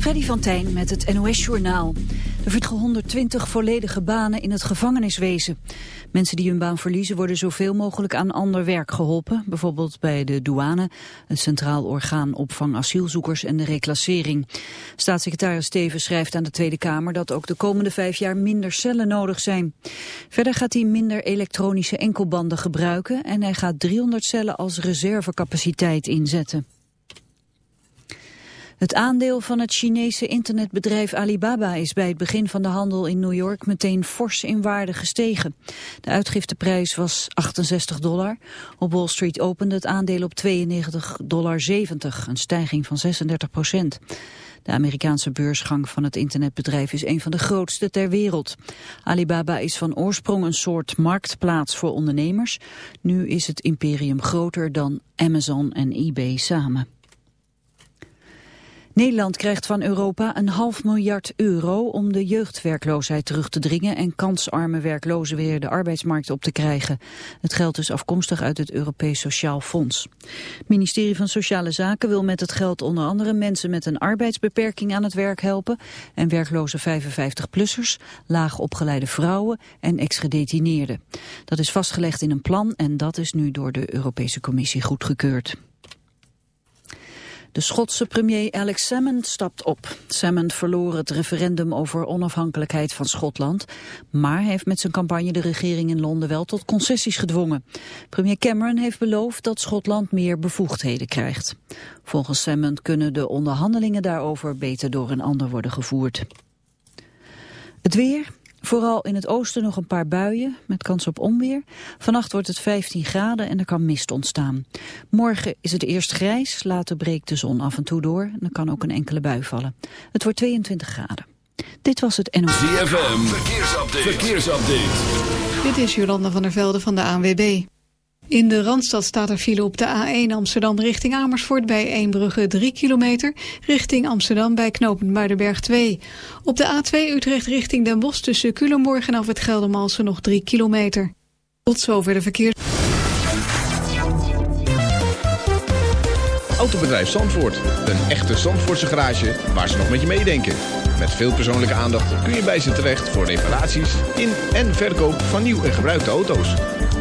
Freddy van Tijn met het NOS-journaal. Er verdgen 120 volledige banen in het gevangeniswezen. Mensen die hun baan verliezen worden zoveel mogelijk aan ander werk geholpen. Bijvoorbeeld bij de douane, het Centraal Orgaan Opvang Asielzoekers en de reclassering. Staatssecretaris Steven schrijft aan de Tweede Kamer dat ook de komende vijf jaar minder cellen nodig zijn. Verder gaat hij minder elektronische enkelbanden gebruiken en hij gaat 300 cellen als reservecapaciteit inzetten. Het aandeel van het Chinese internetbedrijf Alibaba is bij het begin van de handel in New York meteen fors in waarde gestegen. De uitgifteprijs was 68 dollar. Op Wall Street opende het aandeel op 92,70 dollar, een stijging van 36 procent. De Amerikaanse beursgang van het internetbedrijf is een van de grootste ter wereld. Alibaba is van oorsprong een soort marktplaats voor ondernemers. Nu is het imperium groter dan Amazon en eBay samen. Nederland krijgt van Europa een half miljard euro om de jeugdwerkloosheid terug te dringen en kansarme werklozen weer de arbeidsmarkt op te krijgen. Het geld is afkomstig uit het Europees Sociaal Fonds. Het ministerie van Sociale Zaken wil met het geld onder andere mensen met een arbeidsbeperking aan het werk helpen en werkloze 55-plussers, laag opgeleide vrouwen en ex-gedetineerden. Dat is vastgelegd in een plan en dat is nu door de Europese Commissie goedgekeurd. De Schotse premier Alex Salmond stapt op. Salmond verloor het referendum over onafhankelijkheid van Schotland, maar heeft met zijn campagne de regering in Londen wel tot concessies gedwongen. Premier Cameron heeft beloofd dat Schotland meer bevoegdheden krijgt. Volgens Salmond kunnen de onderhandelingen daarover beter door een ander worden gevoerd. Het weer, Vooral in het oosten nog een paar buien met kans op onweer. Vannacht wordt het 15 graden en er kan mist ontstaan. Morgen is het eerst grijs, later breekt de zon af en toe door. En er kan ook een enkele bui vallen. Het wordt 22 graden. Dit was het NOS. ZFM, verkeersupdate. verkeersupdate. Dit is Jolanda van der Velde van de ANWB. In de Randstad staat er file op de A1 Amsterdam richting Amersfoort bij Eembrugge 3 kilometer. Richting Amsterdam bij knooppunt Muidenberg 2. Op de A2 Utrecht richting Den Bosch tussen Culemborg en af het Geldermalsen nog 3 kilometer. Tot zover de verkeer. Autobedrijf Zandvoort. Een echte Zandvoortse garage waar ze nog met je meedenken. Met veel persoonlijke aandacht kun je bij ze terecht voor reparaties in en verkoop van nieuw en gebruikte auto's.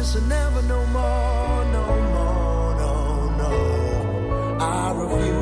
Come is never no more, no more, no, no. I refuse,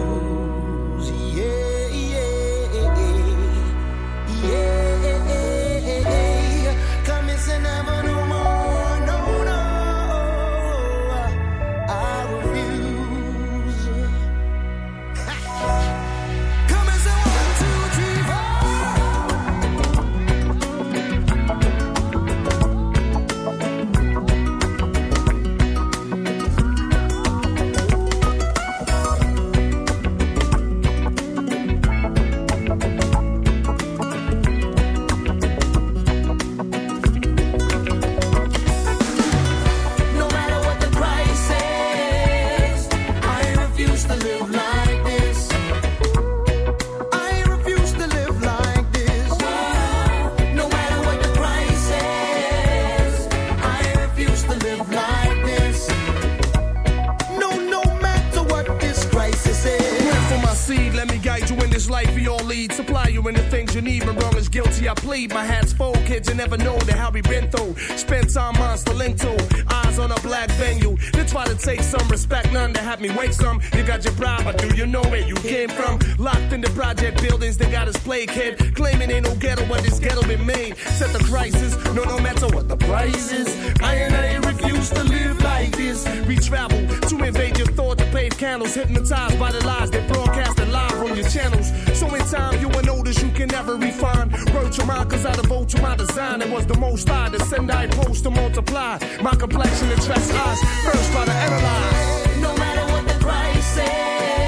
Supply you any things you need. My wrong is guilty, I plead. My hat's full, kids, you never know the how we been through. Spent time monster link to. Eyes on a black venue. They try to take some respect, none to have me wake some. You got your bribe, but do you know where you came from? Locked in the project buildings, they got us play kid. Claiming ain't no ghetto, but this ghetto been made. Set the crisis, no, no matter what the price is. I and I refuse to live like this. We travel to invade your thought to pave candles. Hypnotized by the lies they to mine, cause I devote to my design. It was the most I to send, I post to multiply. My complexion attracts eyes. First, try to analyze. No matter what the price is,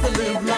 To live like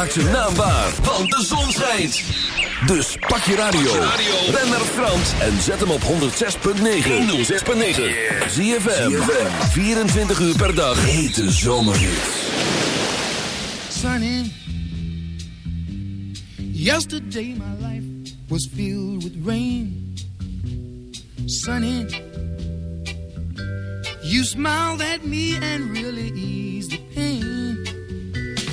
Maak zijn naam waar, want de zon schijnt. Dus pak je radio. Ben naar Frans en zet hem op 106.9. 106.9. ZFM. 24 uur per dag. Hete zomerhits. Sunny. Yesterday my life was filled with rain. Sunny. You smiled at me and really eased the pain.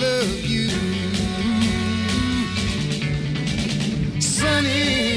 love you. Sunny.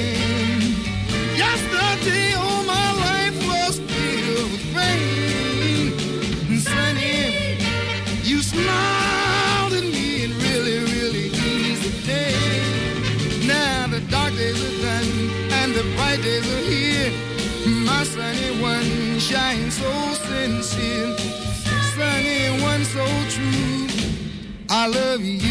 I love you.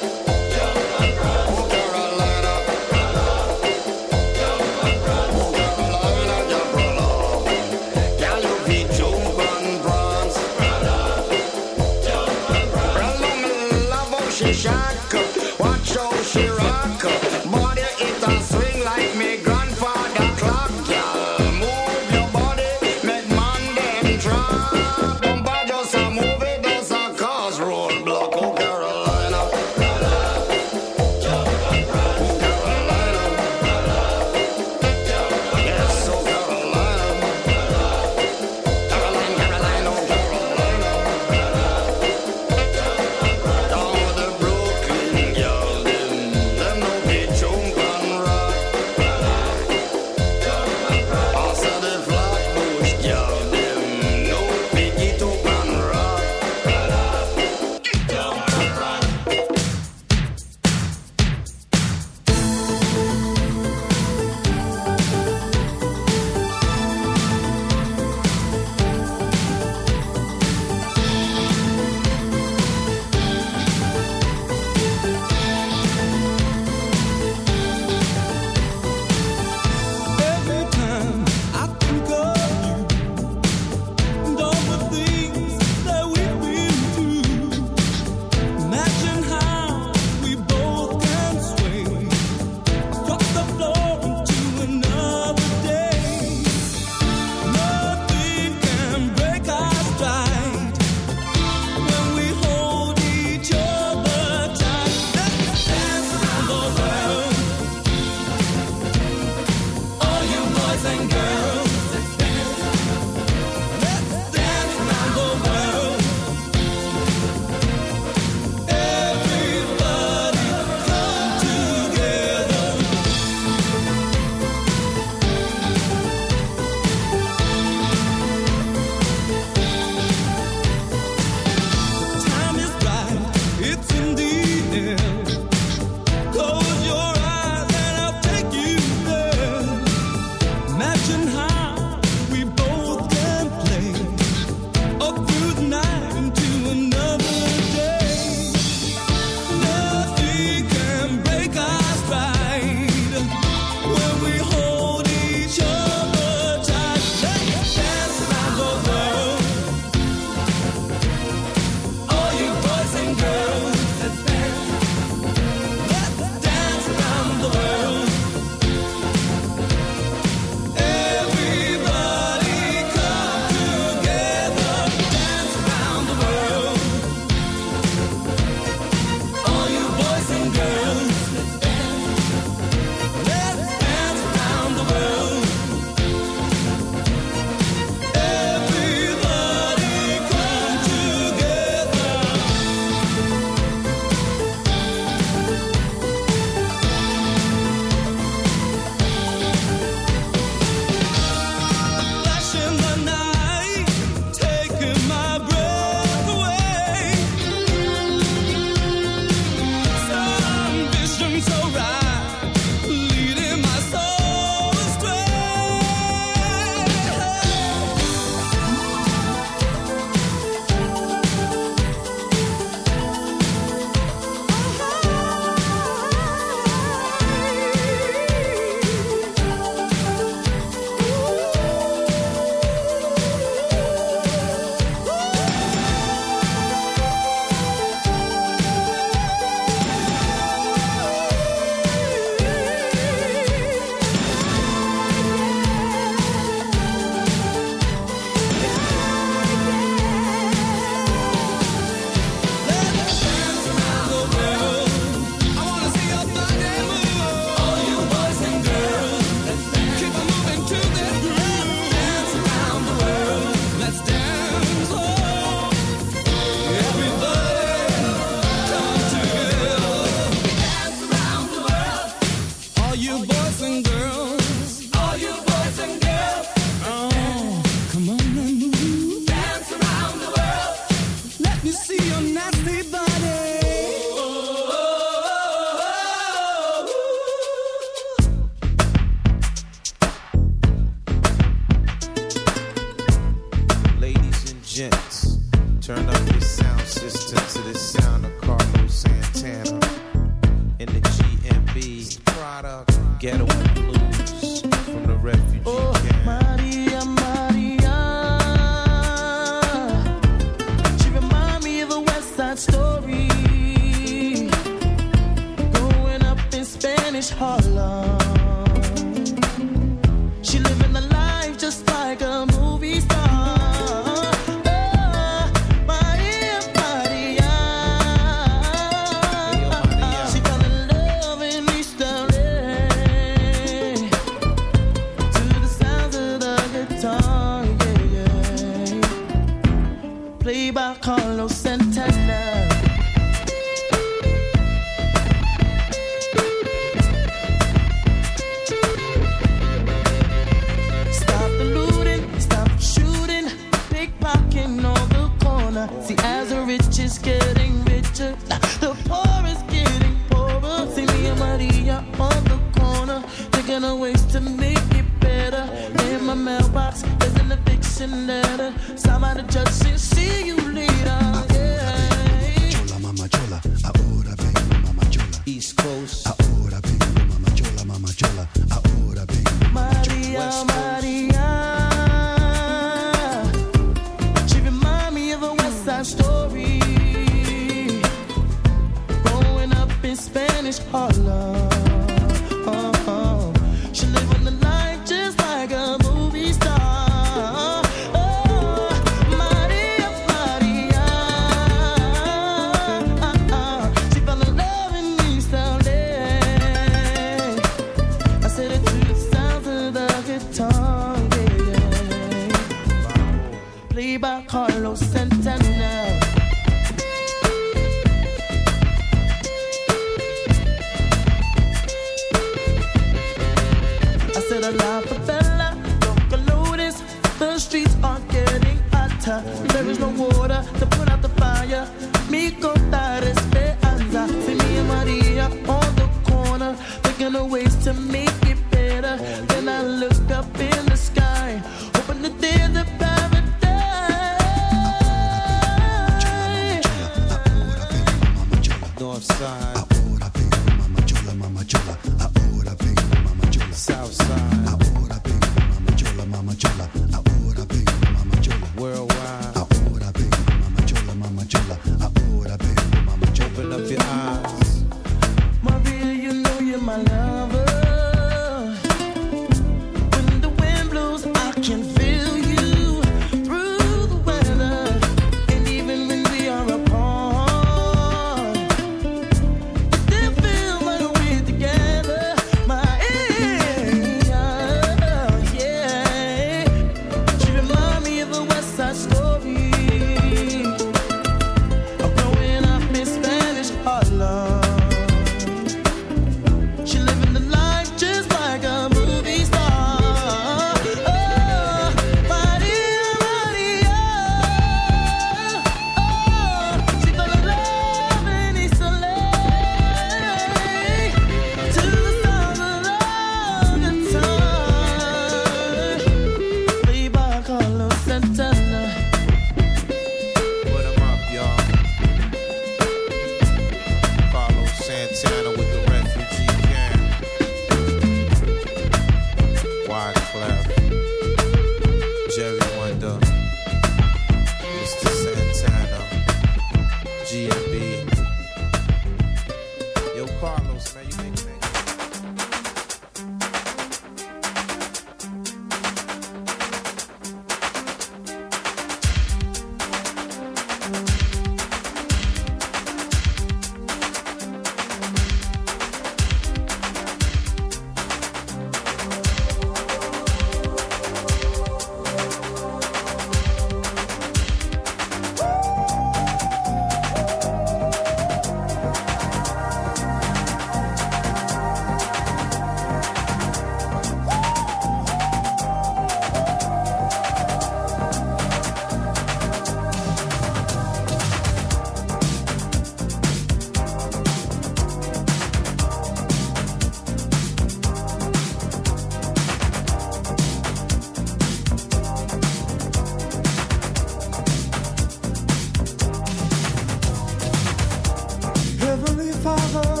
father.